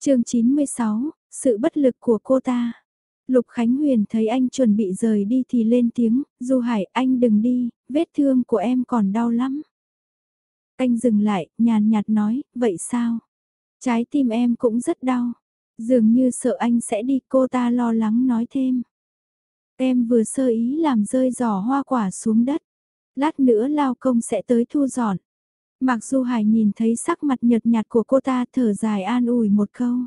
chương 96, sự bất lực của cô ta. Lục Khánh Huyền thấy anh chuẩn bị rời đi thì lên tiếng, Du Hải anh đừng đi, vết thương của em còn đau lắm. Anh dừng lại, nhàn nhạt nói, vậy sao? Trái tim em cũng rất đau. Dường như sợ anh sẽ đi cô ta lo lắng nói thêm. Em vừa sơ ý làm rơi giỏ hoa quả xuống đất. Lát nữa lao công sẽ tới thu dọn. Mặc dù Hải nhìn thấy sắc mặt nhợt nhạt của cô ta thở dài an ủi một câu.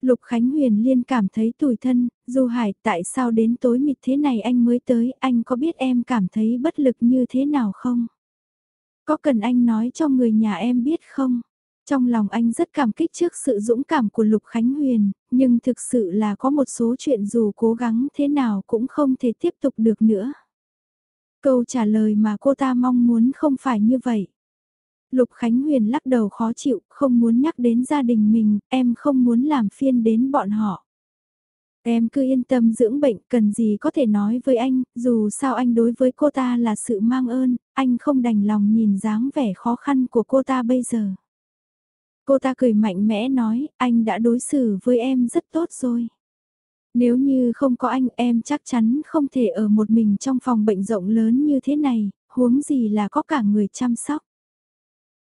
Lục Khánh Huyền liên cảm thấy tủi thân, Du Hải tại sao đến tối mịt thế này anh mới tới, anh có biết em cảm thấy bất lực như thế nào không? Có cần anh nói cho người nhà em biết không? Trong lòng anh rất cảm kích trước sự dũng cảm của Lục Khánh Huyền, nhưng thực sự là có một số chuyện dù cố gắng thế nào cũng không thể tiếp tục được nữa. Câu trả lời mà cô ta mong muốn không phải như vậy. Lục Khánh Huyền lắc đầu khó chịu, không muốn nhắc đến gia đình mình, em không muốn làm phiên đến bọn họ. Em cứ yên tâm dưỡng bệnh, cần gì có thể nói với anh, dù sao anh đối với cô ta là sự mang ơn, anh không đành lòng nhìn dáng vẻ khó khăn của cô ta bây giờ. Cô ta cười mạnh mẽ nói, anh đã đối xử với em rất tốt rồi. Nếu như không có anh em chắc chắn không thể ở một mình trong phòng bệnh rộng lớn như thế này, huống gì là có cả người chăm sóc.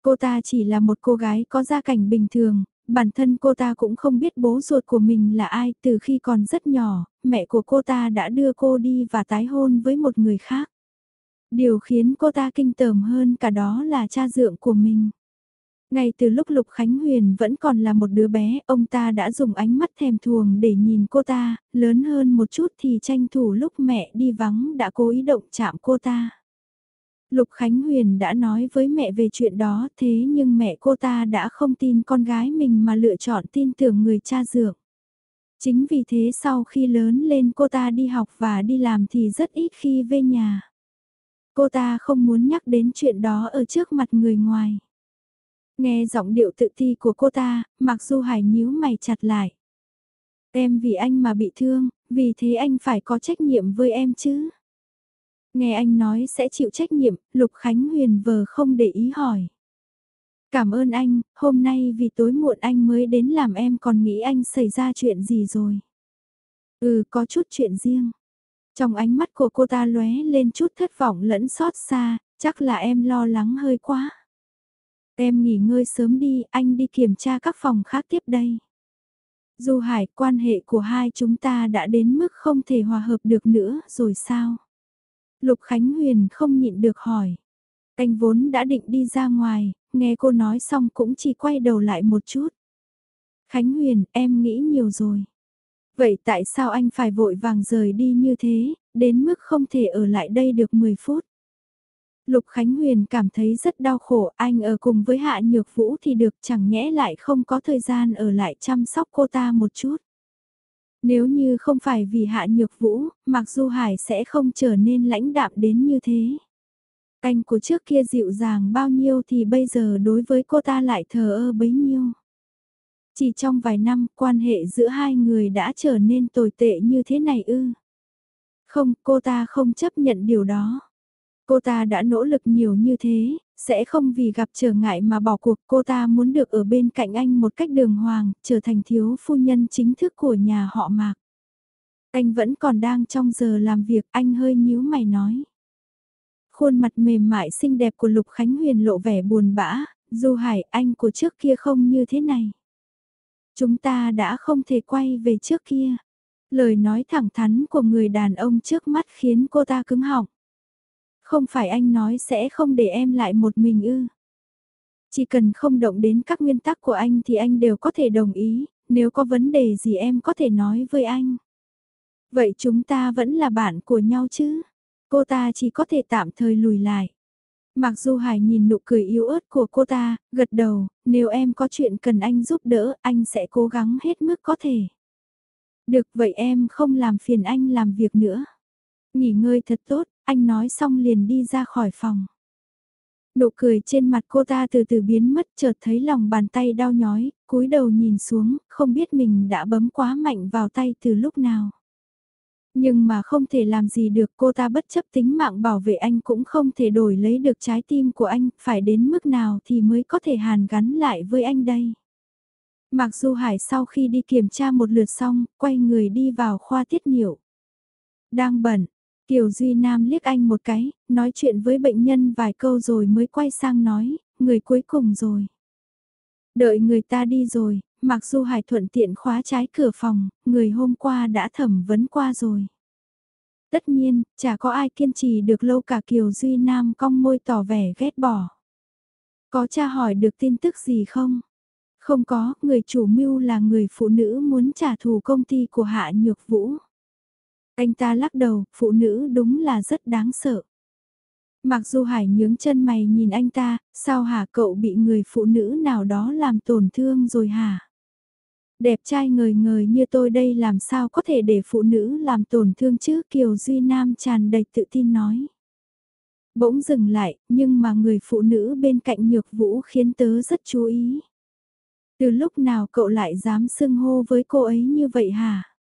Cô ta chỉ là một cô gái có gia cảnh bình thường, bản thân cô ta cũng không biết bố ruột của mình là ai từ khi còn rất nhỏ, mẹ của cô ta đã đưa cô đi và tái hôn với một người khác. Điều khiến cô ta kinh tởm hơn cả đó là cha dượng của mình. Ngay từ lúc Lục Khánh Huyền vẫn còn là một đứa bé, ông ta đã dùng ánh mắt thèm thuồng để nhìn cô ta, lớn hơn một chút thì tranh thủ lúc mẹ đi vắng đã cố ý động chạm cô ta. Lục Khánh Huyền đã nói với mẹ về chuyện đó thế nhưng mẹ cô ta đã không tin con gái mình mà lựa chọn tin tưởng người cha dượng. Chính vì thế sau khi lớn lên cô ta đi học và đi làm thì rất ít khi về nhà. Cô ta không muốn nhắc đến chuyện đó ở trước mặt người ngoài. Nghe giọng điệu tự ti của cô ta, mặc dù hải nhíu mày chặt lại. Em vì anh mà bị thương, vì thế anh phải có trách nhiệm với em chứ. Nghe anh nói sẽ chịu trách nhiệm, Lục Khánh Huyền vờ không để ý hỏi. Cảm ơn anh, hôm nay vì tối muộn anh mới đến làm em còn nghĩ anh xảy ra chuyện gì rồi. Ừ, có chút chuyện riêng. Trong ánh mắt của cô ta lóe lên chút thất vọng lẫn xót xa, chắc là em lo lắng hơi quá. Em nghỉ ngơi sớm đi, anh đi kiểm tra các phòng khác tiếp đây. Du Hải, quan hệ của hai chúng ta đã đến mức không thể hòa hợp được nữa rồi sao? Lục Khánh Huyền không nhịn được hỏi. Anh vốn đã định đi ra ngoài, nghe cô nói xong cũng chỉ quay đầu lại một chút. Khánh Huyền, em nghĩ nhiều rồi. Vậy tại sao anh phải vội vàng rời đi như thế, đến mức không thể ở lại đây được 10 phút? Lục Khánh Huyền cảm thấy rất đau khổ, anh ở cùng với Hạ Nhược Vũ thì được chẳng nhẽ lại không có thời gian ở lại chăm sóc cô ta một chút. Nếu như không phải vì Hạ Nhược Vũ, mặc Du Hải sẽ không trở nên lãnh đạm đến như thế. canh của trước kia dịu dàng bao nhiêu thì bây giờ đối với cô ta lại thờ ơ bấy nhiêu. Chỉ trong vài năm quan hệ giữa hai người đã trở nên tồi tệ như thế này ư. Không, cô ta không chấp nhận điều đó. Cô ta đã nỗ lực nhiều như thế, sẽ không vì gặp trở ngại mà bỏ cuộc. Cô ta muốn được ở bên cạnh anh một cách đường hoàng, trở thành thiếu phu nhân chính thức của nhà họ Mạc. Anh vẫn còn đang trong giờ làm việc, anh hơi nhíu mày nói. Khuôn mặt mềm mại xinh đẹp của Lục Khánh Huyền lộ vẻ buồn bã, Du Hải anh của trước kia không như thế này. Chúng ta đã không thể quay về trước kia. Lời nói thẳng thắn của người đàn ông trước mắt khiến cô ta cứng họng. Không phải anh nói sẽ không để em lại một mình ư. Chỉ cần không động đến các nguyên tắc của anh thì anh đều có thể đồng ý, nếu có vấn đề gì em có thể nói với anh. Vậy chúng ta vẫn là bạn của nhau chứ? Cô ta chỉ có thể tạm thời lùi lại. Mặc dù Hải nhìn nụ cười yếu ớt của cô ta, gật đầu, nếu em có chuyện cần anh giúp đỡ, anh sẽ cố gắng hết mức có thể. Được vậy em không làm phiền anh làm việc nữa. Nghỉ ngơi thật tốt, anh nói xong liền đi ra khỏi phòng. Nụ cười trên mặt cô ta từ từ biến mất chợt thấy lòng bàn tay đau nhói, cúi đầu nhìn xuống, không biết mình đã bấm quá mạnh vào tay từ lúc nào. Nhưng mà không thể làm gì được cô ta bất chấp tính mạng bảo vệ anh cũng không thể đổi lấy được trái tim của anh, phải đến mức nào thì mới có thể hàn gắn lại với anh đây. Mặc dù Hải sau khi đi kiểm tra một lượt xong, quay người đi vào khoa tiết niệu. Đang bẩn. Kiều Duy Nam liếc anh một cái, nói chuyện với bệnh nhân vài câu rồi mới quay sang nói, người cuối cùng rồi. Đợi người ta đi rồi, mặc dù Hải thuận tiện khóa trái cửa phòng, người hôm qua đã thẩm vấn qua rồi. Tất nhiên, chả có ai kiên trì được lâu cả Kiều Duy Nam cong môi tỏ vẻ ghét bỏ. Có cha hỏi được tin tức gì không? Không có, người chủ mưu là người phụ nữ muốn trả thù công ty của Hạ Nhược Vũ. Anh ta lắc đầu, phụ nữ đúng là rất đáng sợ. Mặc dù Hải nhướng chân mày nhìn anh ta, sao hả cậu bị người phụ nữ nào đó làm tổn thương rồi hả? Đẹp trai ngời ngời như tôi đây làm sao có thể để phụ nữ làm tổn thương chứ Kiều Duy Nam tràn đầy tự tin nói. Bỗng dừng lại, nhưng mà người phụ nữ bên cạnh nhược vũ khiến tớ rất chú ý. Từ lúc nào cậu lại dám xưng hô với cô ấy như vậy hả?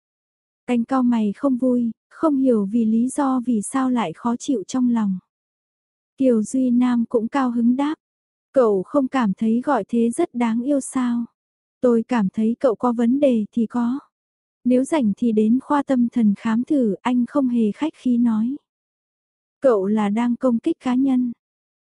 Anh cao mày không vui, không hiểu vì lý do vì sao lại khó chịu trong lòng. Kiều Duy Nam cũng cao hứng đáp. Cậu không cảm thấy gọi thế rất đáng yêu sao? Tôi cảm thấy cậu có vấn đề thì có. Nếu rảnh thì đến khoa tâm thần khám thử, anh không hề khách khí nói. Cậu là đang công kích cá nhân.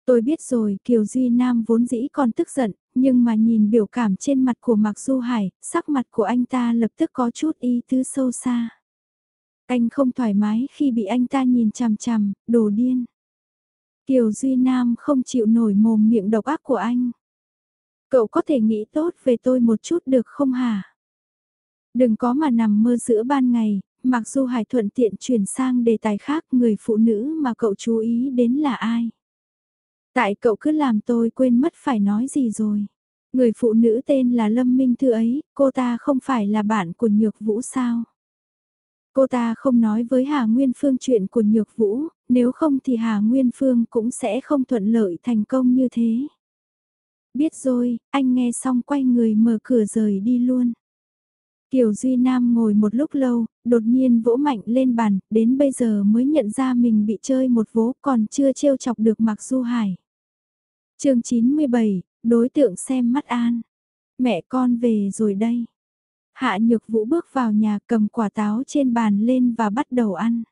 Tôi biết rồi, Kiều Duy Nam vốn dĩ còn tức giận, nhưng mà nhìn biểu cảm trên mặt của Mạc Du Hải, sắc mặt của anh ta lập tức có chút ý tứ sâu xa. Anh không thoải mái khi bị anh ta nhìn chằm chằm, đồ điên. Kiều Duy Nam không chịu nổi mồm miệng độc ác của anh. Cậu có thể nghĩ tốt về tôi một chút được không hả? Đừng có mà nằm mơ giữa ban ngày, mặc dù Hải thuận tiện chuyển sang đề tài khác người phụ nữ mà cậu chú ý đến là ai. Tại cậu cứ làm tôi quên mất phải nói gì rồi. Người phụ nữ tên là Lâm Minh Thư ấy, cô ta không phải là bạn của Nhược Vũ sao? Cô ta không nói với Hà Nguyên Phương chuyện của Nhược Vũ, nếu không thì Hà Nguyên Phương cũng sẽ không thuận lợi thành công như thế. Biết rồi, anh nghe xong quay người mở cửa rời đi luôn. Kiều Duy Nam ngồi một lúc lâu, đột nhiên vỗ mạnh lên bàn, đến bây giờ mới nhận ra mình bị chơi một vố còn chưa trêu chọc được Mạc Du Hải. chương 97, đối tượng xem mắt an. Mẹ con về rồi đây. Hạ Nhược Vũ bước vào nhà cầm quả táo trên bàn lên và bắt đầu ăn.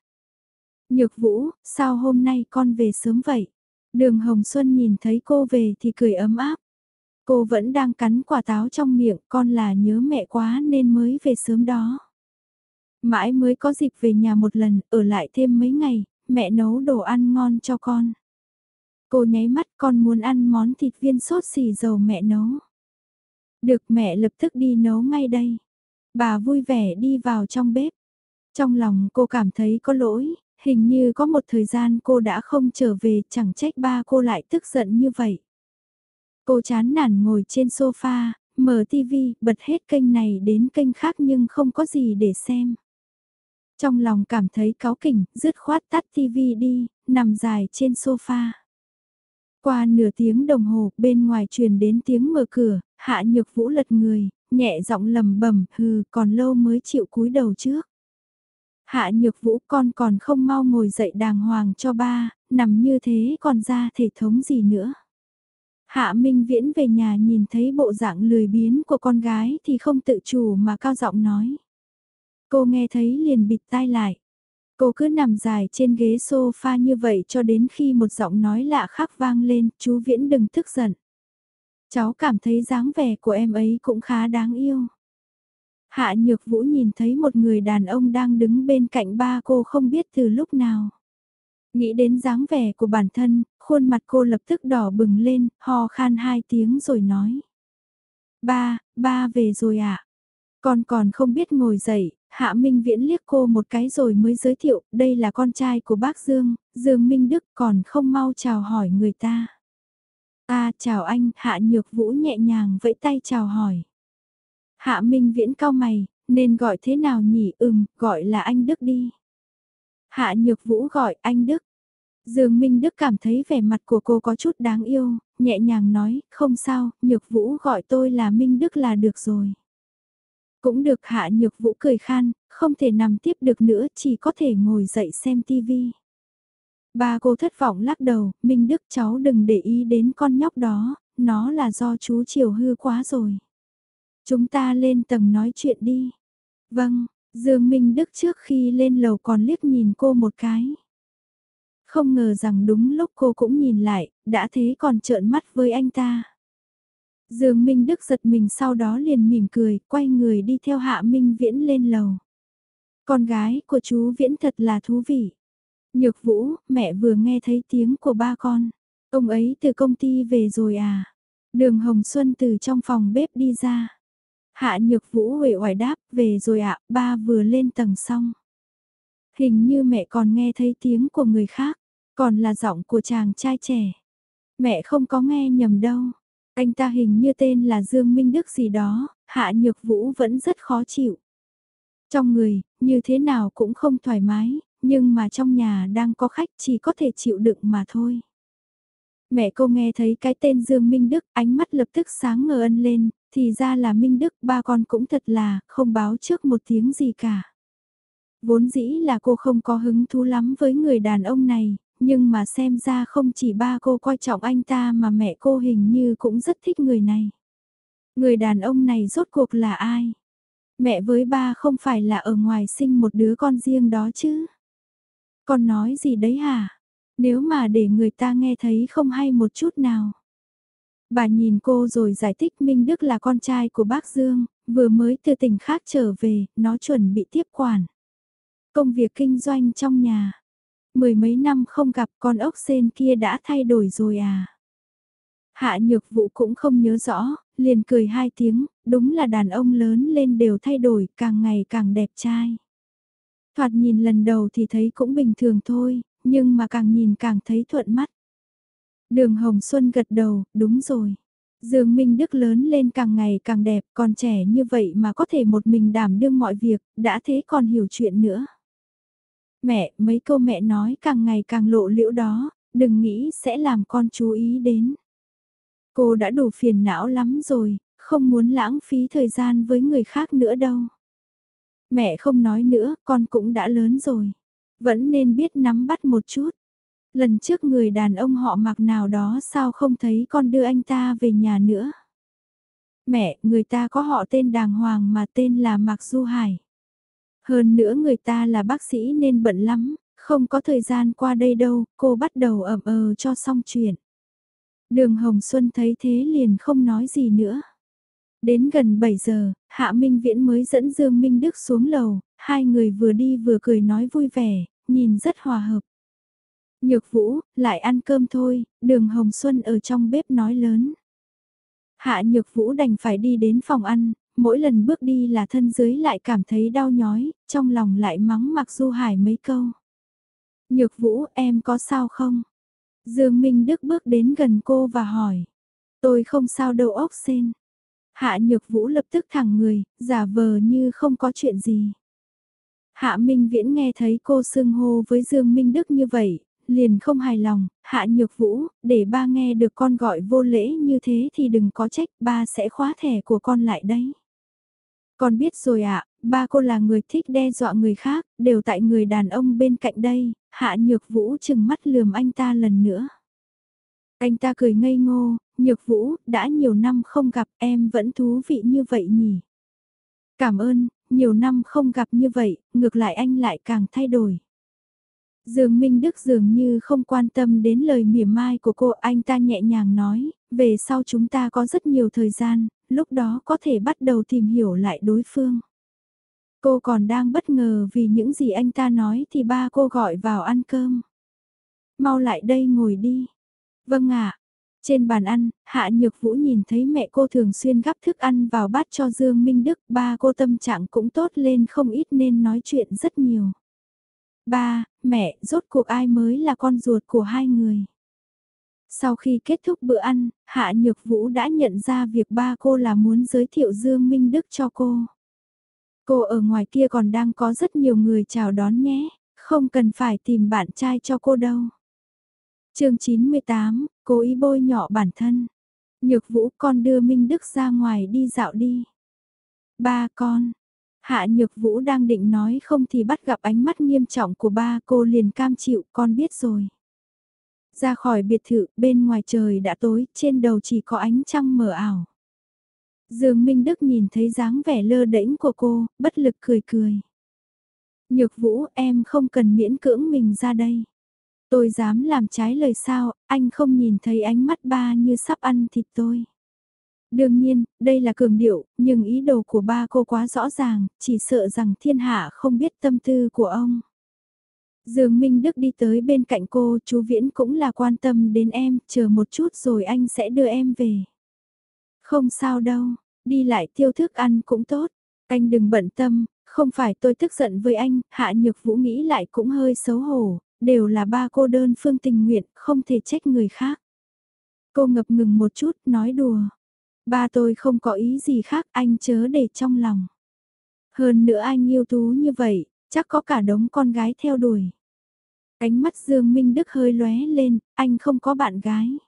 Nhược Vũ, sao hôm nay con về sớm vậy? Đường Hồng Xuân nhìn thấy cô về thì cười ấm áp. Cô vẫn đang cắn quả táo trong miệng, con là nhớ mẹ quá nên mới về sớm đó. Mãi mới có dịp về nhà một lần, ở lại thêm mấy ngày, mẹ nấu đồ ăn ngon cho con. Cô nháy mắt con muốn ăn món thịt viên sốt xì dầu mẹ nấu. Được mẹ lập tức đi nấu ngay đây. Bà vui vẻ đi vào trong bếp. Trong lòng cô cảm thấy có lỗi, hình như có một thời gian cô đã không trở về chẳng trách ba cô lại tức giận như vậy. Cô chán nản ngồi trên sofa, mở tivi, bật hết kênh này đến kênh khác nhưng không có gì để xem. Trong lòng cảm thấy cáu kỉnh, dứt khoát tắt tivi đi, nằm dài trên sofa. Qua nửa tiếng đồng hồ, bên ngoài truyền đến tiếng mở cửa, hạ nhược vũ lật người, nhẹ giọng lầm bầm hừ, còn lâu mới chịu cúi đầu trước. Hạ nhược vũ con còn không mau ngồi dậy đàng hoàng cho ba, nằm như thế còn ra thể thống gì nữa. Hạ Minh Viễn về nhà nhìn thấy bộ dạng lười biếng của con gái thì không tự chủ mà cao giọng nói. Cô nghe thấy liền bịt tai lại. Cô cứ nằm dài trên ghế sofa như vậy cho đến khi một giọng nói lạ khác vang lên, chú Viễn đừng tức giận. Cháu cảm thấy dáng vẻ của em ấy cũng khá đáng yêu. Hạ Nhược Vũ nhìn thấy một người đàn ông đang đứng bên cạnh ba cô không biết từ lúc nào. Nghĩ đến dáng vẻ của bản thân, khuôn mặt cô lập tức đỏ bừng lên, ho khan hai tiếng rồi nói. Ba, ba về rồi ạ. À? Con còn không biết ngồi dậy, Hạ Minh Viễn liếc cô một cái rồi mới giới thiệu, đây là con trai của bác Dương, Dương Minh Đức còn không mau chào hỏi người ta. À chào anh, Hạ Nhược Vũ nhẹ nhàng vẫy tay chào hỏi. Hạ Minh Viễn cao mày, nên gọi thế nào nhỉ ừm, gọi là anh Đức đi. Hạ Nhược Vũ gọi anh Đức. Dương Minh Đức cảm thấy vẻ mặt của cô có chút đáng yêu, nhẹ nhàng nói, không sao, Nhược Vũ gọi tôi là Minh Đức là được rồi. Cũng được Hạ Nhược Vũ cười khan, không thể nằm tiếp được nữa, chỉ có thể ngồi dậy xem tivi. Ba cô thất vọng lắc đầu, Minh Đức cháu đừng để ý đến con nhóc đó, nó là do chú chiều hư quá rồi. Chúng ta lên tầng nói chuyện đi. Vâng, Dương Minh Đức trước khi lên lầu còn liếc nhìn cô một cái. Không ngờ rằng đúng lúc cô cũng nhìn lại, đã thế còn trợn mắt với anh ta. Dương Minh Đức giật mình sau đó liền mỉm cười, quay người đi theo Hạ Minh Viễn lên lầu. Con gái của chú Viễn thật là thú vị. Nhược Vũ, mẹ vừa nghe thấy tiếng của ba con. Ông ấy từ công ty về rồi à? Đường Hồng Xuân từ trong phòng bếp đi ra. Hạ Nhược Vũ huệ oải đáp, về rồi ạ, ba vừa lên tầng xong. Hình như mẹ còn nghe thấy tiếng của người khác, còn là giọng của chàng trai trẻ. Mẹ không có nghe nhầm đâu. Anh ta hình như tên là Dương Minh Đức gì đó, Hạ Nhược Vũ vẫn rất khó chịu. Trong người, như thế nào cũng không thoải mái, nhưng mà trong nhà đang có khách chỉ có thể chịu đựng mà thôi. Mẹ cô nghe thấy cái tên Dương Minh Đức, ánh mắt lập tức sáng ngờ ân lên, thì ra là Minh Đức, ba con cũng thật là, không báo trước một tiếng gì cả. Vốn dĩ là cô không có hứng thú lắm với người đàn ông này, nhưng mà xem ra không chỉ ba cô coi trọng anh ta mà mẹ cô hình như cũng rất thích người này. Người đàn ông này rốt cuộc là ai? Mẹ với ba không phải là ở ngoài sinh một đứa con riêng đó chứ? Con nói gì đấy hả? Nếu mà để người ta nghe thấy không hay một chút nào. Bà nhìn cô rồi giải thích Minh Đức là con trai của bác Dương, vừa mới từ tỉnh khác trở về, nó chuẩn bị tiếp quản. Công việc kinh doanh trong nhà. Mười mấy năm không gặp con ốc sen kia đã thay đổi rồi à? Hạ nhược vụ cũng không nhớ rõ, liền cười hai tiếng, đúng là đàn ông lớn lên đều thay đổi, càng ngày càng đẹp trai. Thoạt nhìn lần đầu thì thấy cũng bình thường thôi, nhưng mà càng nhìn càng thấy thuận mắt. Đường Hồng Xuân gật đầu, đúng rồi. Dương Minh Đức lớn lên càng ngày càng đẹp, còn trẻ như vậy mà có thể một mình đảm đương mọi việc, đã thế còn hiểu chuyện nữa. Mẹ, mấy câu mẹ nói càng ngày càng lộ liễu đó, đừng nghĩ sẽ làm con chú ý đến. Cô đã đủ phiền não lắm rồi, không muốn lãng phí thời gian với người khác nữa đâu. Mẹ không nói nữa, con cũng đã lớn rồi. Vẫn nên biết nắm bắt một chút. Lần trước người đàn ông họ mặc nào đó sao không thấy con đưa anh ta về nhà nữa. Mẹ, người ta có họ tên đàng hoàng mà tên là Mạc Du Hải. Hơn nữa người ta là bác sĩ nên bận lắm, không có thời gian qua đây đâu, cô bắt đầu ẩm ờ cho xong chuyện. Đường Hồng Xuân thấy thế liền không nói gì nữa. Đến gần 7 giờ, Hạ Minh Viễn mới dẫn Dương Minh Đức xuống lầu, hai người vừa đi vừa cười nói vui vẻ, nhìn rất hòa hợp. Nhược Vũ, lại ăn cơm thôi, đường Hồng Xuân ở trong bếp nói lớn. Hạ Nhược Vũ đành phải đi đến phòng ăn, mỗi lần bước đi là thân dưới lại cảm thấy đau nhói, trong lòng lại mắng mặc Du Hải mấy câu. Nhược Vũ, em có sao không? Dương Minh Đức bước đến gần cô và hỏi. Tôi không sao đâu ốc sen. Hạ Nhược Vũ lập tức thẳng người, giả vờ như không có chuyện gì. Hạ Minh Viễn nghe thấy cô xưng hô với Dương Minh Đức như vậy, liền không hài lòng, Hạ Nhược Vũ, để ba nghe được con gọi vô lễ như thế thì đừng có trách, ba sẽ khóa thẻ của con lại đấy. Con biết rồi ạ, ba cô là người thích đe dọa người khác, đều tại người đàn ông bên cạnh đây, Hạ Nhược Vũ chừng mắt lườm anh ta lần nữa. Anh ta cười ngây ngô, Nhược Vũ, đã nhiều năm không gặp em vẫn thú vị như vậy nhỉ. Cảm ơn, nhiều năm không gặp như vậy, ngược lại anh lại càng thay đổi. Dương Minh Đức dường như không quan tâm đến lời mỉa mai của cô, anh ta nhẹ nhàng nói, về sau chúng ta có rất nhiều thời gian, lúc đó có thể bắt đầu tìm hiểu lại đối phương. Cô còn đang bất ngờ vì những gì anh ta nói thì ba cô gọi vào ăn cơm. Mau lại đây ngồi đi. Vâng ạ. Trên bàn ăn, Hạ Nhược Vũ nhìn thấy mẹ cô thường xuyên gắp thức ăn vào bát cho Dương Minh Đức, ba cô tâm trạng cũng tốt lên không ít nên nói chuyện rất nhiều. Ba, mẹ, rốt cuộc ai mới là con ruột của hai người? Sau khi kết thúc bữa ăn, Hạ Nhược Vũ đã nhận ra việc ba cô là muốn giới thiệu Dương Minh Đức cho cô. Cô ở ngoài kia còn đang có rất nhiều người chào đón nhé, không cần phải tìm bạn trai cho cô đâu. chương 98, cố ý bôi nhọ bản thân. Nhược Vũ con đưa Minh Đức ra ngoài đi dạo đi. Ba con. Hạ Nhược Vũ đang định nói không thì bắt gặp ánh mắt nghiêm trọng của ba cô liền cam chịu con biết rồi. Ra khỏi biệt thự, bên ngoài trời đã tối, trên đầu chỉ có ánh trăng mờ ảo. Dương Minh Đức nhìn thấy dáng vẻ lơ đễnh của cô, bất lực cười cười. Nhược vũ em không cần miễn cưỡng mình ra đây. Tôi dám làm trái lời sao, anh không nhìn thấy ánh mắt ba như sắp ăn thịt tôi. Đương nhiên, đây là cường điệu, nhưng ý đồ của ba cô quá rõ ràng, chỉ sợ rằng thiên hạ không biết tâm tư của ông. Dương Minh Đức đi tới bên cạnh cô, chú Viễn cũng là quan tâm đến em, chờ một chút rồi anh sẽ đưa em về. Không sao đâu, đi lại tiêu thức ăn cũng tốt, anh đừng bận tâm, không phải tôi tức giận với anh, Hạ Nhược Vũ nghĩ lại cũng hơi xấu hổ, đều là ba cô đơn phương tình nguyện, không thể trách người khác. Cô ngập ngừng một chút, nói đùa. Ba tôi không có ý gì khác, anh chớ để trong lòng. Hơn nữa anh yêu tú như vậy, chắc có cả đống con gái theo đuổi. Ánh mắt Dương Minh Đức hơi lóe lên, anh không có bạn gái.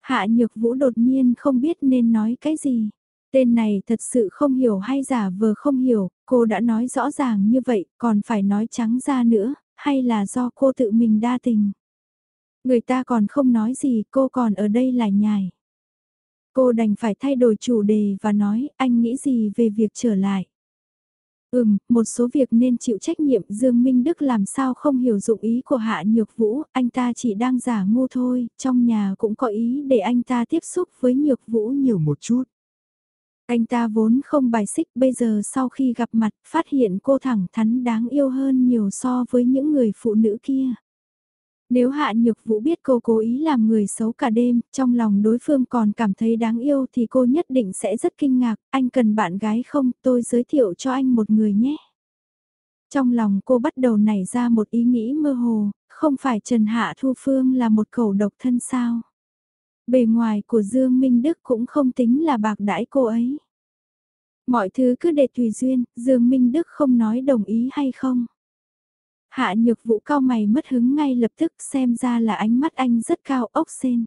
Hạ Nhược Vũ đột nhiên không biết nên nói cái gì. Tên này thật sự không hiểu hay giả vờ không hiểu, cô đã nói rõ ràng như vậy, còn phải nói trắng ra nữa, hay là do cô tự mình đa tình. Người ta còn không nói gì, cô còn ở đây lại nhài. Cô đành phải thay đổi chủ đề và nói anh nghĩ gì về việc trở lại. Ừm, một số việc nên chịu trách nhiệm Dương Minh Đức làm sao không hiểu dụng ý của Hạ Nhược Vũ, anh ta chỉ đang giả ngu thôi, trong nhà cũng có ý để anh ta tiếp xúc với Nhược Vũ nhiều một chút. Anh ta vốn không bài xích bây giờ sau khi gặp mặt phát hiện cô thẳng thắn đáng yêu hơn nhiều so với những người phụ nữ kia. Nếu Hạ Nhược Vũ biết cô cố ý làm người xấu cả đêm, trong lòng đối phương còn cảm thấy đáng yêu thì cô nhất định sẽ rất kinh ngạc, anh cần bạn gái không, tôi giới thiệu cho anh một người nhé. Trong lòng cô bắt đầu nảy ra một ý nghĩ mơ hồ, không phải Trần Hạ Thu Phương là một cầu độc thân sao. Bề ngoài của Dương Minh Đức cũng không tính là bạc đãi cô ấy. Mọi thứ cứ để tùy duyên, Dương Minh Đức không nói đồng ý hay không. Hạ nhược vũ cao mày mất hứng ngay lập tức xem ra là ánh mắt anh rất cao ốc sen.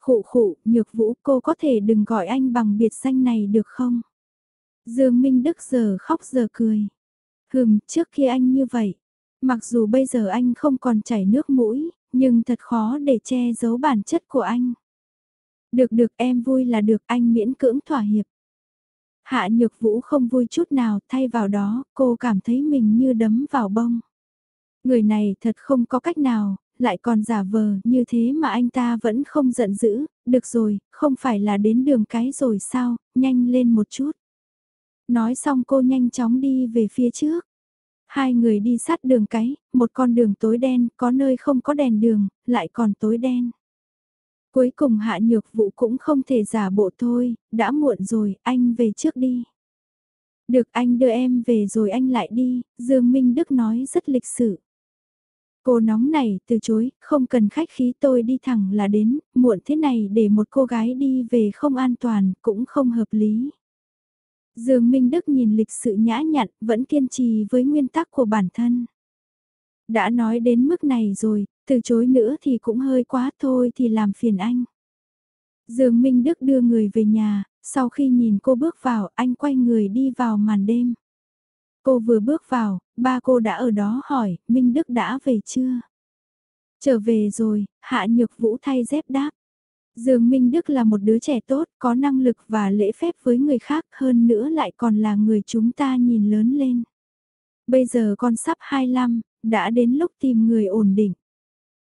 Khụ khụ, nhược vũ cô có thể đừng gọi anh bằng biệt danh này được không? Dương Minh Đức giờ khóc giờ cười. Hừm, trước kia anh như vậy. Mặc dù bây giờ anh không còn chảy nước mũi, nhưng thật khó để che giấu bản chất của anh. Được được em vui là được anh miễn cưỡng thỏa hiệp. Hạ nhược vũ không vui chút nào, thay vào đó, cô cảm thấy mình như đấm vào bông. Người này thật không có cách nào, lại còn giả vờ như thế mà anh ta vẫn không giận dữ, được rồi, không phải là đến đường cái rồi sao, nhanh lên một chút. Nói xong cô nhanh chóng đi về phía trước. Hai người đi sát đường cái, một con đường tối đen, có nơi không có đèn đường, lại còn tối đen. Cuối cùng hạ nhược vụ cũng không thể giả bộ thôi, đã muộn rồi, anh về trước đi. Được anh đưa em về rồi anh lại đi, Dương Minh Đức nói rất lịch sự. Cô nóng này, từ chối, không cần khách khí tôi đi thẳng là đến, muộn thế này để một cô gái đi về không an toàn, cũng không hợp lý. Dương Minh Đức nhìn lịch sự nhã nhặn, vẫn kiên trì với nguyên tắc của bản thân. Đã nói đến mức này rồi, từ chối nữa thì cũng hơi quá thôi thì làm phiền anh. Dương Minh Đức đưa người về nhà, sau khi nhìn cô bước vào anh quay người đi vào màn đêm. Cô vừa bước vào, ba cô đã ở đó hỏi, Minh Đức đã về chưa? Trở về rồi, Hạ Nhược Vũ thay dép đáp. Dương Minh Đức là một đứa trẻ tốt, có năng lực và lễ phép với người khác hơn nữa lại còn là người chúng ta nhìn lớn lên. Bây giờ con sắp 25, đã đến lúc tìm người ổn định.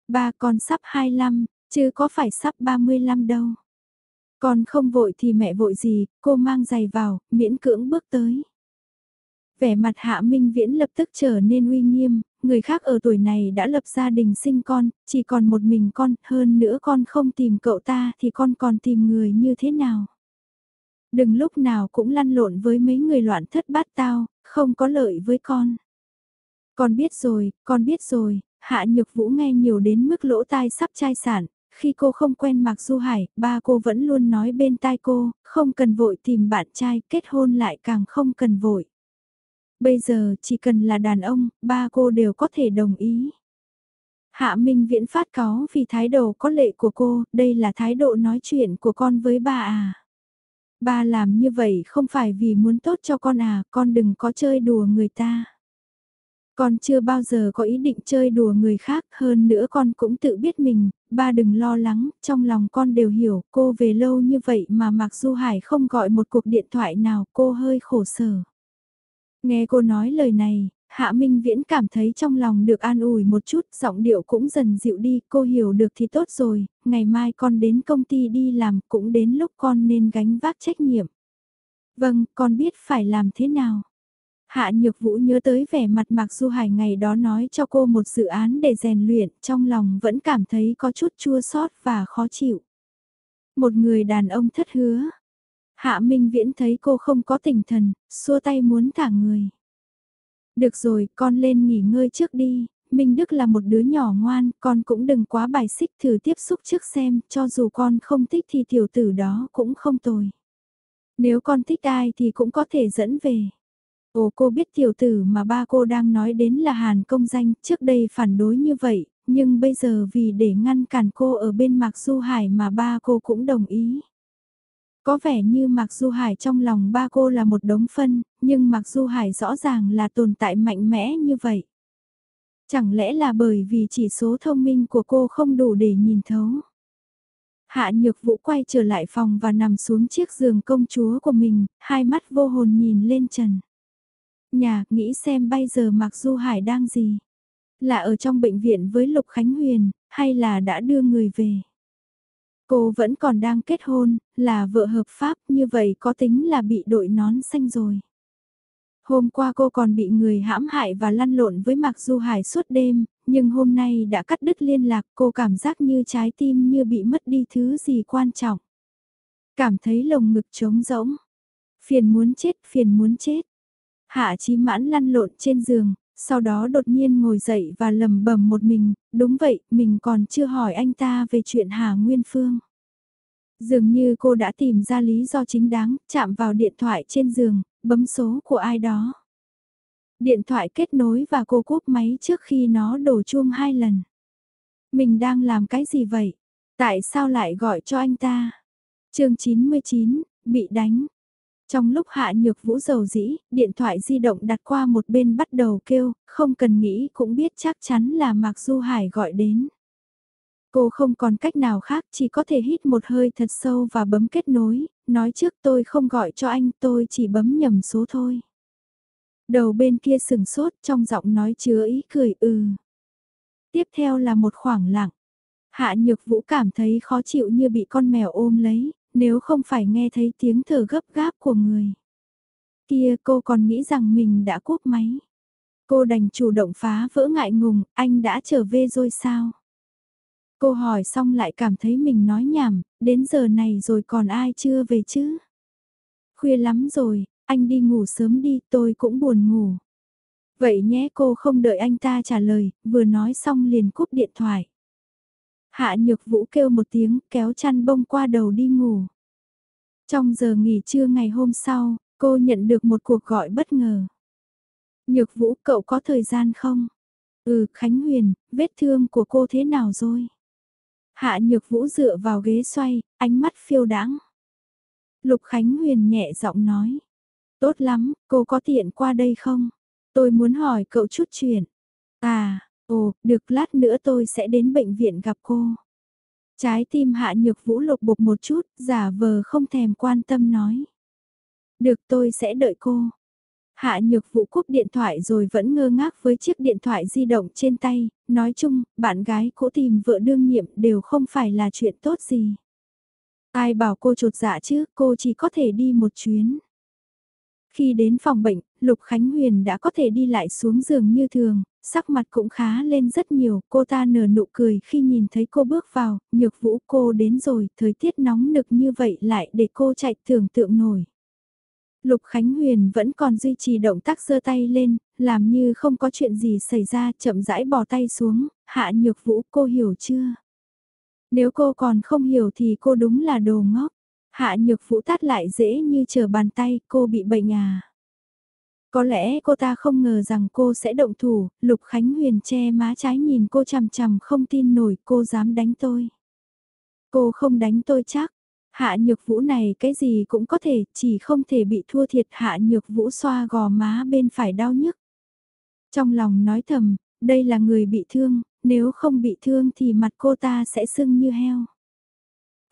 Ba con sắp 25, chứ có phải sắp 35 đâu. Con không vội thì mẹ vội gì, cô mang giày vào, miễn cưỡng bước tới. Vẻ mặt Hạ Minh Viễn lập tức trở nên uy nghiêm, người khác ở tuổi này đã lập gia đình sinh con, chỉ còn một mình con, hơn nữa con không tìm cậu ta thì con còn tìm người như thế nào. Đừng lúc nào cũng lăn lộn với mấy người loạn thất bát tao, không có lợi với con. Con biết rồi, con biết rồi, Hạ Nhược Vũ nghe nhiều đến mức lỗ tai sắp chai sản, khi cô không quen Mạc Du Hải, ba cô vẫn luôn nói bên tai cô, không cần vội tìm bạn trai, kết hôn lại càng không cần vội. Bây giờ chỉ cần là đàn ông, ba cô đều có thể đồng ý. Hạ Minh Viễn phát cáo vì thái độ có lệ của cô, đây là thái độ nói chuyện của con với ba à. Ba làm như vậy không phải vì muốn tốt cho con à, con đừng có chơi đùa người ta. Con chưa bao giờ có ý định chơi đùa người khác, hơn nữa con cũng tự biết mình, ba đừng lo lắng, trong lòng con đều hiểu, cô về lâu như vậy mà Mạc Du Hải không gọi một cuộc điện thoại nào, cô hơi khổ sở. Nghe cô nói lời này, Hạ Minh Viễn cảm thấy trong lòng được an ủi một chút, giọng điệu cũng dần dịu đi, cô hiểu được thì tốt rồi, ngày mai con đến công ty đi làm cũng đến lúc con nên gánh vác trách nhiệm. Vâng, con biết phải làm thế nào. Hạ Nhược Vũ nhớ tới vẻ mặt Mạc Du Hải ngày đó nói cho cô một dự án để rèn luyện, trong lòng vẫn cảm thấy có chút chua xót và khó chịu. Một người đàn ông thất hứa. Hạ Minh Viễn thấy cô không có tình thần, xua tay muốn thả người. Được rồi, con lên nghỉ ngơi trước đi, Minh Đức là một đứa nhỏ ngoan, con cũng đừng quá bài xích thử tiếp xúc trước xem, cho dù con không thích thì tiểu tử đó cũng không tồi. Nếu con thích ai thì cũng có thể dẫn về. Ồ cô biết tiểu tử mà ba cô đang nói đến là Hàn công danh, trước đây phản đối như vậy, nhưng bây giờ vì để ngăn cản cô ở bên Mạc Du Hải mà ba cô cũng đồng ý. Có vẻ như Mạc Du Hải trong lòng ba cô là một đống phân, nhưng Mạc Du Hải rõ ràng là tồn tại mạnh mẽ như vậy. Chẳng lẽ là bởi vì chỉ số thông minh của cô không đủ để nhìn thấu? Hạ Nhược Vũ quay trở lại phòng và nằm xuống chiếc giường công chúa của mình, hai mắt vô hồn nhìn lên trần. Nhà, nghĩ xem bây giờ Mạc Du Hải đang gì? Là ở trong bệnh viện với Lục Khánh Huyền, hay là đã đưa người về? Cô vẫn còn đang kết hôn, là vợ hợp pháp như vậy có tính là bị đội nón xanh rồi. Hôm qua cô còn bị người hãm hại và lăn lộn với Mạc Du Hải suốt đêm, nhưng hôm nay đã cắt đứt liên lạc cô cảm giác như trái tim như bị mất đi thứ gì quan trọng. Cảm thấy lồng ngực trống rỗng. Phiền muốn chết, phiền muốn chết. Hạ Chí Mãn lăn lộn trên giường, sau đó đột nhiên ngồi dậy và lầm bầm một mình, đúng vậy, mình còn chưa hỏi anh ta về chuyện Hà Nguyên Phương. Dường như cô đã tìm ra lý do chính đáng, chạm vào điện thoại trên giường, bấm số của ai đó. Điện thoại kết nối và cô cúp máy trước khi nó đổ chuông hai lần. Mình đang làm cái gì vậy? Tại sao lại gọi cho anh ta? chương 99, bị đánh. Trong lúc hạ nhược vũ dầu dĩ, điện thoại di động đặt qua một bên bắt đầu kêu, không cần nghĩ cũng biết chắc chắn là Mạc Du Hải gọi đến. Cô không còn cách nào khác chỉ có thể hít một hơi thật sâu và bấm kết nối, nói trước tôi không gọi cho anh tôi chỉ bấm nhầm số thôi. Đầu bên kia sừng sốt trong giọng nói chứa ý cười ừ. Tiếp theo là một khoảng lặng. Hạ nhược vũ cảm thấy khó chịu như bị con mèo ôm lấy, nếu không phải nghe thấy tiếng thở gấp gáp của người. Kia cô còn nghĩ rằng mình đã cúp máy. Cô đành chủ động phá vỡ ngại ngùng, anh đã trở về rồi sao? Cô hỏi xong lại cảm thấy mình nói nhảm, đến giờ này rồi còn ai chưa về chứ? Khuya lắm rồi, anh đi ngủ sớm đi, tôi cũng buồn ngủ. Vậy nhé cô không đợi anh ta trả lời, vừa nói xong liền cúp điện thoại. Hạ nhược vũ kêu một tiếng kéo chăn bông qua đầu đi ngủ. Trong giờ nghỉ trưa ngày hôm sau, cô nhận được một cuộc gọi bất ngờ. Nhược vũ cậu có thời gian không? Ừ, Khánh Huyền, vết thương của cô thế nào rồi? Hạ nhược vũ dựa vào ghế xoay, ánh mắt phiêu đãng. Lục Khánh Huyền nhẹ giọng nói. Tốt lắm, cô có tiện qua đây không? Tôi muốn hỏi cậu chút chuyện. À, ồ, được lát nữa tôi sẽ đến bệnh viện gặp cô. Trái tim hạ nhược vũ lục bục một chút, giả vờ không thèm quan tâm nói. Được tôi sẽ đợi cô. Hạ nhược vũ cúp điện thoại rồi vẫn ngơ ngác với chiếc điện thoại di động trên tay, nói chung, bạn gái cũ tìm vợ đương nhiệm đều không phải là chuyện tốt gì. Ai bảo cô trột dạ chứ, cô chỉ có thể đi một chuyến. Khi đến phòng bệnh, Lục Khánh Huyền đã có thể đi lại xuống giường như thường, sắc mặt cũng khá lên rất nhiều, cô ta nở nụ cười khi nhìn thấy cô bước vào, nhược vũ cô đến rồi, thời tiết nóng nực như vậy lại để cô chạy tưởng tượng nổi. Lục Khánh Huyền vẫn còn duy trì động tác giơ tay lên, làm như không có chuyện gì xảy ra, chậm rãi bỏ tay xuống, hạ nhược vũ cô hiểu chưa? Nếu cô còn không hiểu thì cô đúng là đồ ngốc. Hạ nhược vũ tát lại dễ như chờ bàn tay, cô bị bệnh à. Có lẽ cô ta không ngờ rằng cô sẽ động thủ, Lục Khánh Huyền che má trái nhìn cô chằm chằm không tin nổi cô dám đánh tôi. Cô không đánh tôi chắc, hạ nhược vũ này cái gì cũng có thể, chỉ không thể bị thua thiệt hạ nhược vũ xoa gò má bên phải đau nhức. Trong lòng nói thầm, đây là người bị thương, nếu không bị thương thì mặt cô ta sẽ sưng như heo.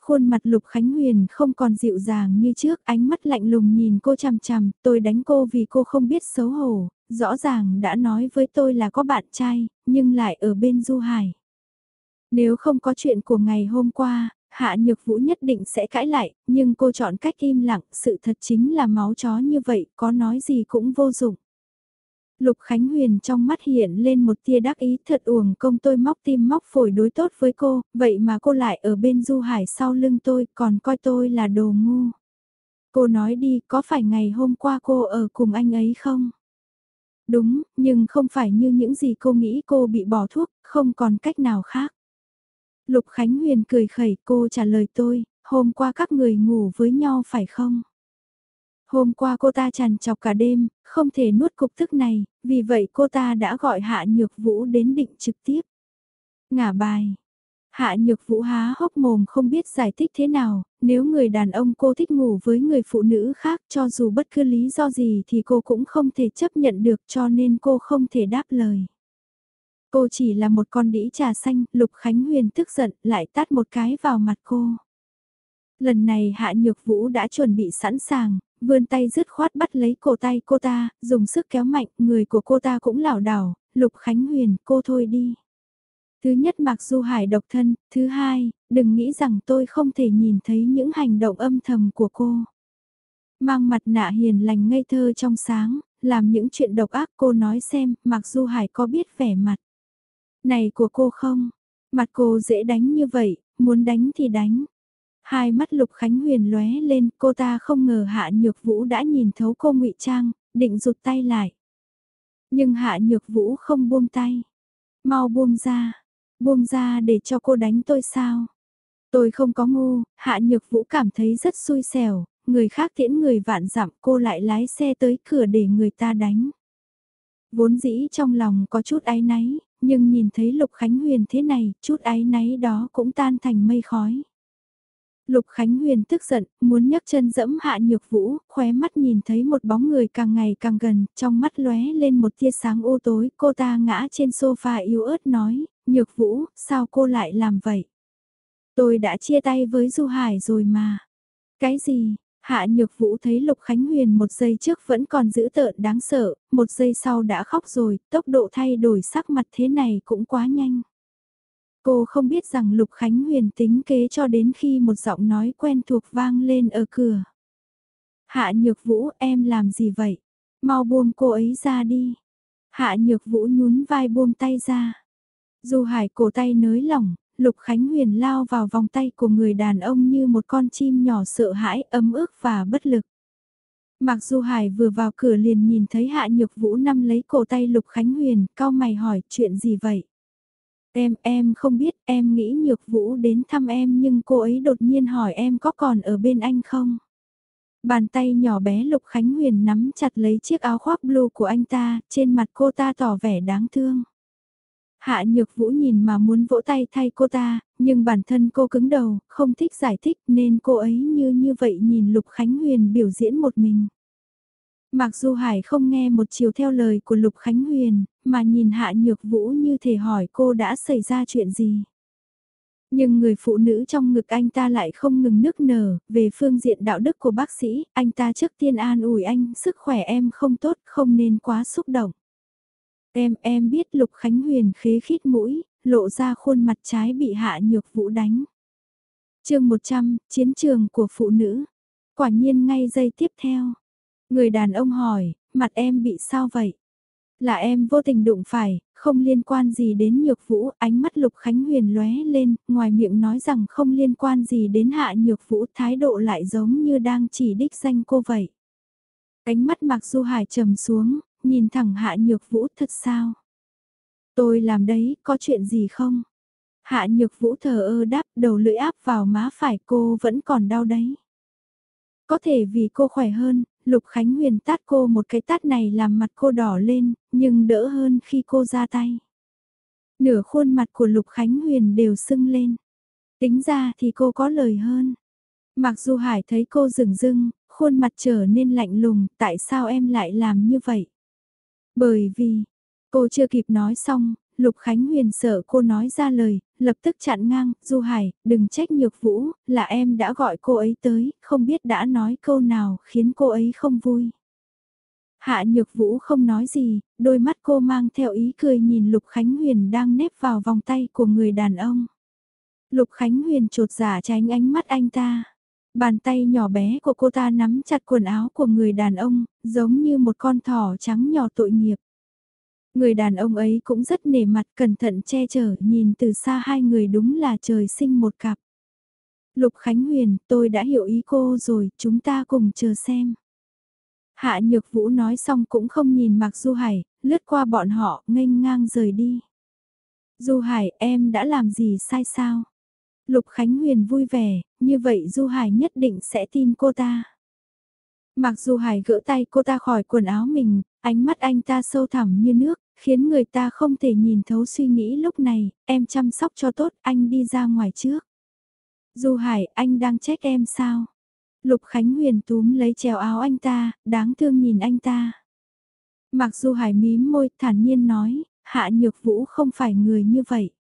Khuôn mặt Lục Khánh Huyền không còn dịu dàng như trước, ánh mắt lạnh lùng nhìn cô chằm chằm, tôi đánh cô vì cô không biết xấu hổ, rõ ràng đã nói với tôi là có bạn trai, nhưng lại ở bên Du Hải. Nếu không có chuyện của ngày hôm qua, Hạ Nhược Vũ nhất định sẽ cãi lại, nhưng cô chọn cách im lặng, sự thật chính là máu chó như vậy, có nói gì cũng vô dụng. Lục Khánh Huyền trong mắt hiện lên một tia đắc ý thật uổng công tôi móc tim móc phổi đối tốt với cô, vậy mà cô lại ở bên Du Hải sau lưng tôi còn coi tôi là đồ ngu. Cô nói đi có phải ngày hôm qua cô ở cùng anh ấy không? Đúng, nhưng không phải như những gì cô nghĩ cô bị bỏ thuốc, không còn cách nào khác. Lục Khánh Huyền cười khẩy cô trả lời tôi, hôm qua các người ngủ với nhau phải không? Hôm qua cô ta tràn chọc cả đêm, không thể nuốt cục tức này, vì vậy cô ta đã gọi Hạ Nhược Vũ đến định trực tiếp. Ngả bài. Hạ Nhược Vũ há hốc mồm không biết giải thích thế nào, nếu người đàn ông cô thích ngủ với người phụ nữ khác cho dù bất cứ lý do gì thì cô cũng không thể chấp nhận được cho nên cô không thể đáp lời. Cô chỉ là một con đĩ trà xanh, Lục Khánh Huyền tức giận lại tát một cái vào mặt cô. Lần này Hạ Nhược Vũ đã chuẩn bị sẵn sàng, vươn tay dứt khoát bắt lấy cổ tay cô ta, dùng sức kéo mạnh, người của cô ta cũng lảo đảo, Lục Khánh Huyền, cô thôi đi. Thứ nhất mặc Du Hải độc thân, thứ hai, đừng nghĩ rằng tôi không thể nhìn thấy những hành động âm thầm của cô. Mang mặt nạ hiền lành ngây thơ trong sáng, làm những chuyện độc ác cô nói xem, mặc Du Hải có biết vẻ mặt. Này của cô không? Mặt cô dễ đánh như vậy, muốn đánh thì đánh. Hai mắt Lục Khánh Huyền lóe lên, cô ta không ngờ Hạ Nhược Vũ đã nhìn thấu cô ngụy trang, định rụt tay lại. Nhưng Hạ Nhược Vũ không buông tay. Mau buông ra, buông ra để cho cô đánh tôi sao? Tôi không có ngu, Hạ Nhược Vũ cảm thấy rất xui xẻo, người khác tiễn người vạn dặm cô lại lái xe tới cửa để người ta đánh. Vốn dĩ trong lòng có chút áy náy, nhưng nhìn thấy Lục Khánh Huyền thế này, chút áy náy đó cũng tan thành mây khói. Lục Khánh Huyền tức giận, muốn nhấc chân dẫm hạ nhược vũ, khóe mắt nhìn thấy một bóng người càng ngày càng gần, trong mắt lóe lên một tia sáng u tối, cô ta ngã trên sofa yếu ớt nói, nhược vũ, sao cô lại làm vậy? Tôi đã chia tay với Du Hải rồi mà. Cái gì? Hạ Nhược Vũ thấy Lục Khánh Huyền một giây trước vẫn còn giữ tợn đáng sợ, một giây sau đã khóc rồi, tốc độ thay đổi sắc mặt thế này cũng quá nhanh. Cô không biết rằng Lục Khánh Huyền tính kế cho đến khi một giọng nói quen thuộc vang lên ở cửa. Hạ Nhược Vũ em làm gì vậy? Mau buông cô ấy ra đi. Hạ Nhược Vũ nhún vai buông tay ra. Dù hải cổ tay nới lỏng, Lục Khánh Huyền lao vào vòng tay của người đàn ông như một con chim nhỏ sợ hãi, ấm ức và bất lực. Mặc dù Hải vừa vào cửa liền nhìn thấy Hạ Nhược Vũ nắm lấy cổ tay Lục Khánh Huyền, cao mày hỏi chuyện gì vậy? Em, em không biết, em nghĩ Nhược Vũ đến thăm em nhưng cô ấy đột nhiên hỏi em có còn ở bên anh không? Bàn tay nhỏ bé Lục Khánh Huyền nắm chặt lấy chiếc áo khoác blue của anh ta, trên mặt cô ta tỏ vẻ đáng thương. Hạ Nhược Vũ nhìn mà muốn vỗ tay thay cô ta, nhưng bản thân cô cứng đầu, không thích giải thích nên cô ấy như như vậy nhìn Lục Khánh Huyền biểu diễn một mình. Mặc dù Hải không nghe một chiều theo lời của Lục Khánh Huyền, mà nhìn Hạ Nhược Vũ như thể hỏi cô đã xảy ra chuyện gì. Nhưng người phụ nữ trong ngực anh ta lại không ngừng nức nở, về phương diện đạo đức của bác sĩ, anh ta trước tiên an ủi anh, sức khỏe em không tốt, không nên quá xúc động. Em, em biết Lục Khánh Huyền khế khít mũi, lộ ra khuôn mặt trái bị Hạ Nhược Vũ đánh. chương 100, Chiến trường của phụ nữ. Quả nhiên ngay giây tiếp theo. Người đàn ông hỏi, mặt em bị sao vậy? Là em vô tình đụng phải, không liên quan gì đến nhược vũ, ánh mắt Lục Khánh Huyền lóe lên, ngoài miệng nói rằng không liên quan gì đến hạ nhược vũ, thái độ lại giống như đang chỉ đích danh cô vậy. Ánh mắt Mạc Du Hải trầm xuống, nhìn thẳng hạ nhược vũ thật sao? Tôi làm đấy, có chuyện gì không? Hạ nhược vũ thờ ơ đáp đầu lưỡi áp vào má phải cô vẫn còn đau đấy. Có thể vì cô khỏe hơn, Lục Khánh Huyền tát cô một cái tát này làm mặt cô đỏ lên, nhưng đỡ hơn khi cô ra tay. Nửa khuôn mặt của Lục Khánh Huyền đều sưng lên. Tính ra thì cô có lời hơn. Mặc dù Hải thấy cô rừng rưng, khuôn mặt trở nên lạnh lùng, tại sao em lại làm như vậy? Bởi vì, Cô chưa kịp nói xong, Lục Khánh Huyền sợ cô nói ra lời, lập tức chặn ngang, Du Hải, đừng trách nhược vũ, là em đã gọi cô ấy tới, không biết đã nói câu nào khiến cô ấy không vui. Hạ nhược vũ không nói gì, đôi mắt cô mang theo ý cười nhìn Lục Khánh Huyền đang nếp vào vòng tay của người đàn ông. Lục Khánh Huyền trột giả dạ tránh ánh mắt anh ta. Bàn tay nhỏ bé của cô ta nắm chặt quần áo của người đàn ông, giống như một con thỏ trắng nhỏ tội nghiệp. Người đàn ông ấy cũng rất nể mặt cẩn thận che chở nhìn từ xa hai người đúng là trời sinh một cặp. Lục Khánh Huyền, tôi đã hiểu ý cô rồi, chúng ta cùng chờ xem. Hạ Nhược Vũ nói xong cũng không nhìn Mạc Du Hải, lướt qua bọn họ, nghênh ngang rời đi. Du Hải, em đã làm gì sai sao? Lục Khánh Huyền vui vẻ, như vậy Du Hải nhất định sẽ tin cô ta. Mặc dù Hải gỡ tay cô ta khỏi quần áo mình, ánh mắt anh ta sâu thẳm như nước, khiến người ta không thể nhìn thấu suy nghĩ lúc này, em chăm sóc cho tốt, anh đi ra ngoài trước. Du Hải, anh đang trách em sao? Lục Khánh Huyền túm lấy trèo áo anh ta, đáng thương nhìn anh ta. Mặc dù Hải mím môi thản nhiên nói, Hạ Nhược Vũ không phải người như vậy.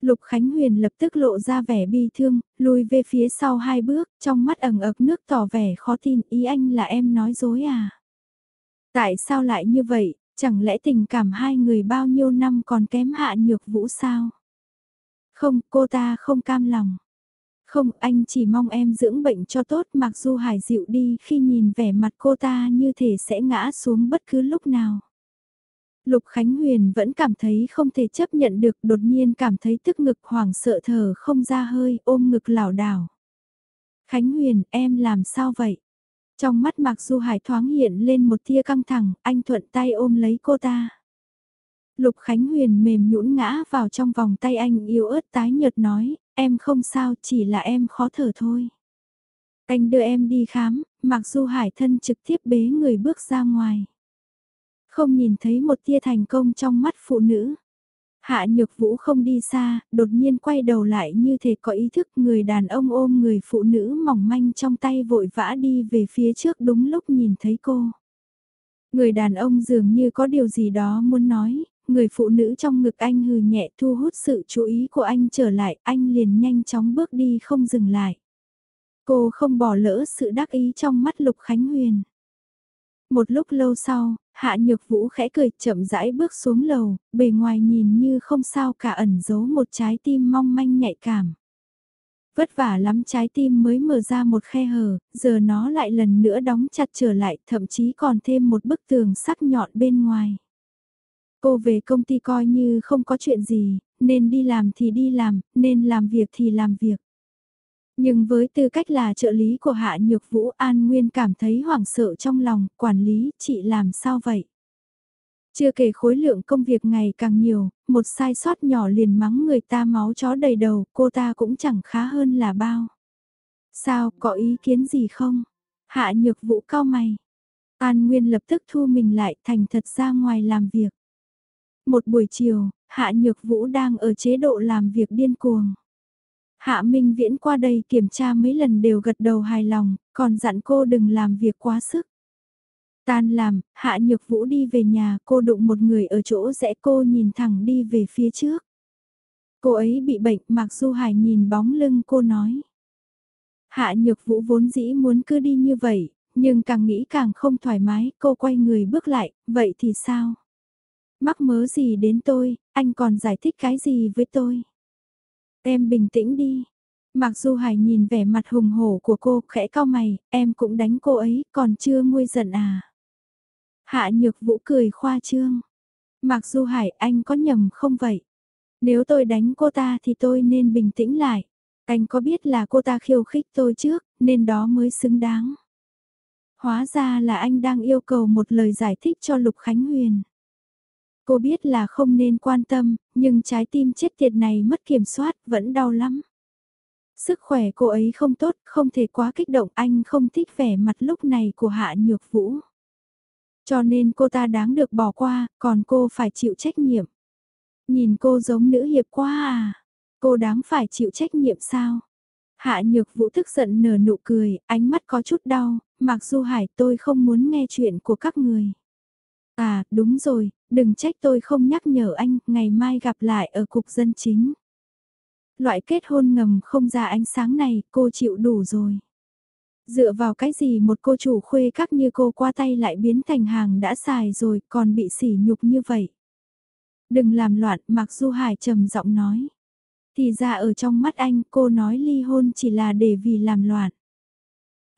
Lục Khánh Huyền lập tức lộ ra vẻ bi thương, lùi về phía sau hai bước, trong mắt ẩn ực nước tỏ vẻ khó tin ý anh là em nói dối à. Tại sao lại như vậy, chẳng lẽ tình cảm hai người bao nhiêu năm còn kém hạ nhược vũ sao? Không, cô ta không cam lòng. Không, anh chỉ mong em dưỡng bệnh cho tốt mặc dù hải dịu đi khi nhìn vẻ mặt cô ta như thể sẽ ngã xuống bất cứ lúc nào. Lục Khánh Huyền vẫn cảm thấy không thể chấp nhận được đột nhiên cảm thấy tức ngực hoảng sợ thở không ra hơi ôm ngực lảo đảo. Khánh Huyền em làm sao vậy? Trong mắt Mạc Du Hải thoáng hiện lên một tia căng thẳng, anh thuận tay ôm lấy cô ta. Lục Khánh Huyền mềm nhũn ngã vào trong vòng tay anh yếu ớt tái nhợt nói, em không sao chỉ là em khó thở thôi. Anh đưa em đi khám, Mạc Du Hải thân trực tiếp bế người bước ra ngoài không nhìn thấy một tia thành công trong mắt phụ nữ. Hạ nhược vũ không đi xa, đột nhiên quay đầu lại như thể có ý thức người đàn ông ôm người phụ nữ mỏng manh trong tay vội vã đi về phía trước đúng lúc nhìn thấy cô. Người đàn ông dường như có điều gì đó muốn nói, người phụ nữ trong ngực anh hừ nhẹ thu hút sự chú ý của anh trở lại, anh liền nhanh chóng bước đi không dừng lại. Cô không bỏ lỡ sự đắc ý trong mắt Lục Khánh Huyền. Một lúc lâu sau, Hạ Nhược Vũ khẽ cười chậm rãi bước xuống lầu, bề ngoài nhìn như không sao cả ẩn giấu một trái tim mong manh nhạy cảm. Vất vả lắm trái tim mới mở ra một khe hở, giờ nó lại lần nữa đóng chặt trở lại, thậm chí còn thêm một bức tường sắc nhọn bên ngoài. Cô về công ty coi như không có chuyện gì, nên đi làm thì đi làm, nên làm việc thì làm việc. Nhưng với tư cách là trợ lý của Hạ Nhược Vũ An Nguyên cảm thấy hoảng sợ trong lòng, quản lý, chị làm sao vậy? Chưa kể khối lượng công việc ngày càng nhiều, một sai sót nhỏ liền mắng người ta máu chó đầy đầu, cô ta cũng chẳng khá hơn là bao. Sao, có ý kiến gì không? Hạ Nhược Vũ cao mày. An Nguyên lập tức thu mình lại thành thật ra ngoài làm việc. Một buổi chiều, Hạ Nhược Vũ đang ở chế độ làm việc điên cuồng. Hạ Minh Viễn qua đây kiểm tra mấy lần đều gật đầu hài lòng, còn dặn cô đừng làm việc quá sức. Tan làm, Hạ Nhược Vũ đi về nhà, cô đụng một người ở chỗ rẽ cô nhìn thẳng đi về phía trước. Cô ấy bị bệnh, Mạc Du Hải nhìn bóng lưng cô nói. Hạ Nhược Vũ vốn dĩ muốn cứ đi như vậy, nhưng càng nghĩ càng không thoải mái, cô quay người bước lại, vậy thì sao? Mắc mớ gì đến tôi, anh còn giải thích cái gì với tôi? Em bình tĩnh đi. Mặc dù Hải nhìn vẻ mặt hùng hổ của cô khẽ cao mày, em cũng đánh cô ấy, còn chưa nguôi giận à. Hạ nhược vũ cười khoa trương. Mặc dù Hải anh có nhầm không vậy? Nếu tôi đánh cô ta thì tôi nên bình tĩnh lại. Anh có biết là cô ta khiêu khích tôi trước, nên đó mới xứng đáng. Hóa ra là anh đang yêu cầu một lời giải thích cho Lục Khánh Huyền. Cô biết là không nên quan tâm, nhưng trái tim chết tiệt này mất kiểm soát, vẫn đau lắm. Sức khỏe cô ấy không tốt, không thể quá kích động, anh không thích vẻ mặt lúc này của Hạ Nhược Vũ. Cho nên cô ta đáng được bỏ qua, còn cô phải chịu trách nhiệm. Nhìn cô giống nữ hiệp quá à, cô đáng phải chịu trách nhiệm sao? Hạ Nhược Vũ tức giận nở nụ cười, ánh mắt có chút đau, mặc dù Hải tôi không muốn nghe chuyện của các người. À, đúng rồi, đừng trách tôi không nhắc nhở anh, ngày mai gặp lại ở cục dân chính. Loại kết hôn ngầm không ra ánh sáng này, cô chịu đủ rồi. Dựa vào cái gì một cô chủ khuê các như cô qua tay lại biến thành hàng đã xài rồi còn bị sỉ nhục như vậy. Đừng làm loạn, Mạc Du Hải trầm giọng nói. Thì ra ở trong mắt anh cô nói ly hôn chỉ là để vì làm loạn.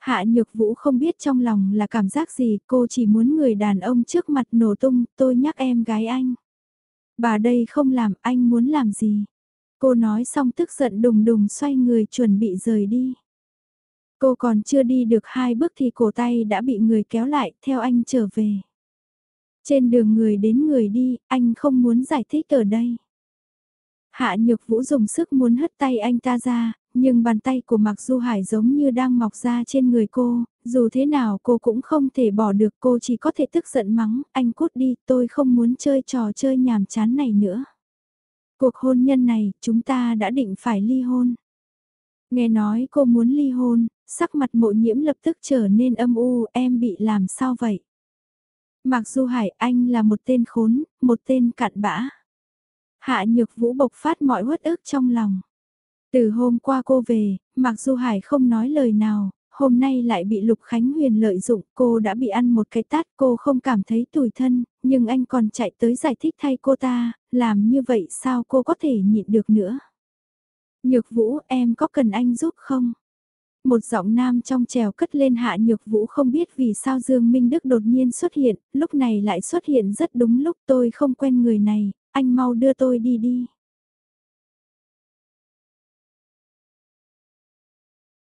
Hạ Nhược Vũ không biết trong lòng là cảm giác gì, cô chỉ muốn người đàn ông trước mặt nổ tung, tôi nhắc em gái anh. Bà đây không làm, anh muốn làm gì? Cô nói xong tức giận đùng đùng xoay người chuẩn bị rời đi. Cô còn chưa đi được hai bước thì cổ tay đã bị người kéo lại theo anh trở về. Trên đường người đến người đi, anh không muốn giải thích ở đây. Hạ Nhược Vũ dùng sức muốn hất tay anh ta ra, nhưng bàn tay của Mạc Du Hải giống như đang mọc ra trên người cô, dù thế nào cô cũng không thể bỏ được cô chỉ có thể tức giận mắng, anh cút đi, tôi không muốn chơi trò chơi nhàm chán này nữa. Cuộc hôn nhân này, chúng ta đã định phải ly hôn. Nghe nói cô muốn ly hôn, sắc mặt mộ nhiễm lập tức trở nên âm u, em bị làm sao vậy? Mặc Du Hải anh là một tên khốn, một tên cặn bã. Hạ nhược vũ bộc phát mọi uất ức trong lòng. Từ hôm qua cô về, mặc dù Hải không nói lời nào, hôm nay lại bị Lục Khánh Huyền lợi dụng, cô đã bị ăn một cái tát, cô không cảm thấy tủi thân, nhưng anh còn chạy tới giải thích thay cô ta, làm như vậy sao cô có thể nhịn được nữa. Nhược Vũ, em có cần anh giúp không? Một giọng nam trong trèo cất lên hạ nhược vũ không biết vì sao Dương Minh Đức đột nhiên xuất hiện, lúc này lại xuất hiện rất đúng lúc tôi không quen người này, anh mau đưa tôi đi đi.